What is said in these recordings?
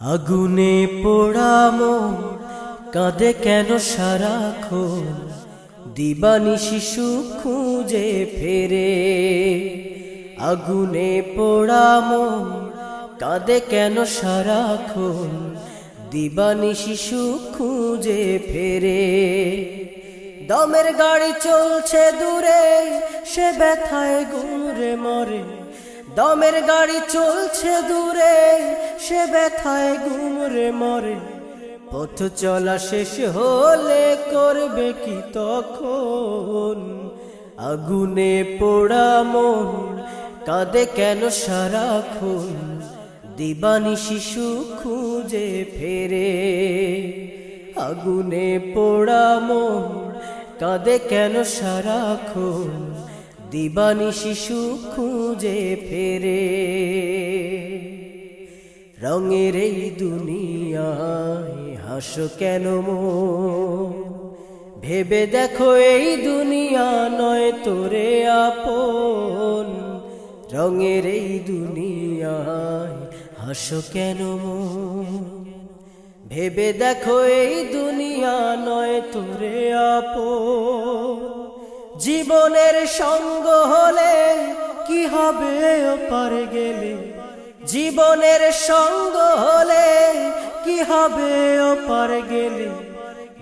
আগুনে পোড়ামো, কাঁদে কেন সারাক্ষণ? দিবানি শিশু খুঁজে ফেরে। আগুনে পোড়ামো, কাঁদে কেন সারাক্ষণ? দিবানি শিশু খুঁজে ফেরে। দমের গাড়ি চলছে দূরে, সে ব্যথায় গুমরে মরে। দমের গাড়ি চলছে দূরে, সে ব্যথায় গুমরে মরে। পথ চলা শেষ হলে করবে কি তখন? আগুনে পোড়া মন কাঁদে কেন সারাক্ষণ? দিবানি শিশু খুঁজে ফেরে। আগুনে পোড়া মন কাঁদে কেন সারাক্ষণ? দিবানি শিশু খুঁজে ফেরে। রঙের এই দুনিয়ায় হাসো কেন মো? ভেবে দেখো এই দুনিয়া নয় তোরে আপন। রঙের এই দুনিয়ায় হাসো কেন মো? ভেবে দেখো এই দুনিয়া নয় তোরে আপন। জীবনের সঙ্গ হলে কি হবে পারে গেলে? জীবনের সঙ্গ হলে কি হবে পার গেলে?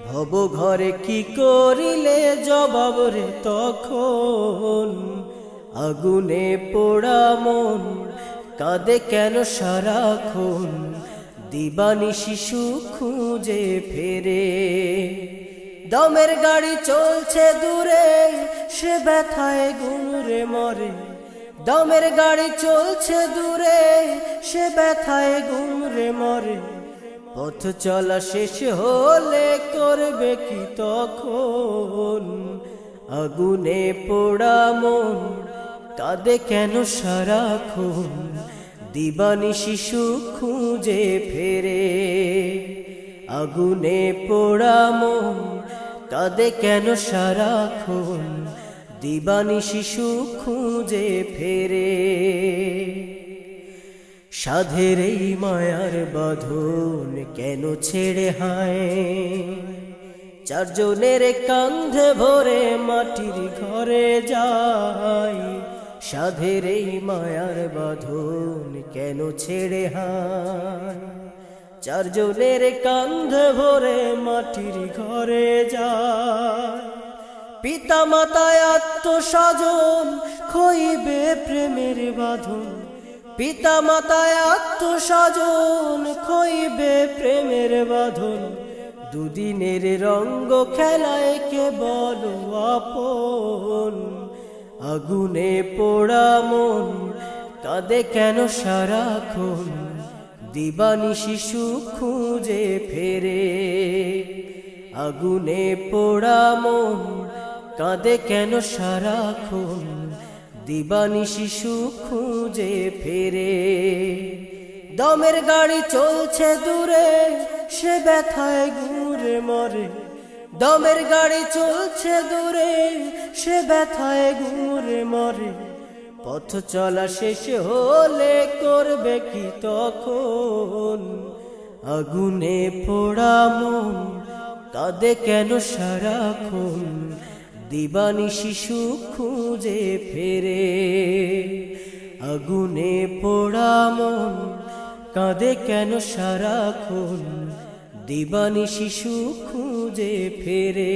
ভব ঘরে কি করিলে জবাব রে তখন? আগুনে পোড়া মন, কাঁদে কেন সারাক্ষণ? দিবানি শিশু খুঁজে ফেরে। দমের গাড়ি চলছে দূরে, সে ব্যথায় গুমরে মরে। দমের গাড়ি চলছে দূরে, সে ব্যথায় গুমরে মরে। পথ চলা শেষ হলে করবে কি তখন? আগুনে পোড়া মন, কাঁদে কেন সারাক্ষণ? দিবানি শিশু খুঁজে ফেরে। আগুনে পোড়া মন কাঁদে কেন সারাক্ষণ দিবানি শিশু খুঁজে ফেরে। সাধের এই মায়ার বাঁধন কেন ছেড়ে হায়? চারজনের কান্ধে ভরে মাটির ঘরে যায়। সাধের এই মায়ার বাঁধন কেন ছেড়ে হায়? চারজনের কান্ধে ভরে মাটির ঘরে যায়। পিতা মাতায় আত্মস্বজন খইবে প্রেমের বাঁধন। পিতা মাতায় আত্মস্বজন খইবে প্রেমের বাঁধন। দুদিনের রঙ্গ খেলায় কে বলো আপন। আগুনে পোড়া মন, কাঁদে কেন সারাক্ষণ? দিবানি শিশু খুঁজে ফেরে। আগুনে পোড়া মন, কাঁদে কেন সারাক্ষণ? দিবানি শিশু খুঁজে ফেরে। দমের গাড়ি চলছে দূরে, সে ব্যথায় ঘুরে মরে। দমের গাড়ি চলছে দূরে, সে ব্যথায় ঘুরে মরে। পথ চলা শেষ হলে করবে কি তখন? আগুনে পোড়া মন, কাঁদে কেন সারাক্ষণ? দিবানি শিশু খুঁজে ফেরে। আগুনে পোড়া মন, কাঁদে কেন সারাক্ষণ? দিবানি শিশু খুঁজে ফেরে।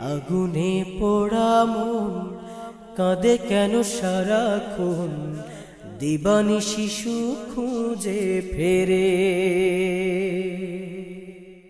আগুনে পোড়া মন কাঁদে কেন সারাক্ষণ? দিবানি শিশু খুঁজে ফেরে।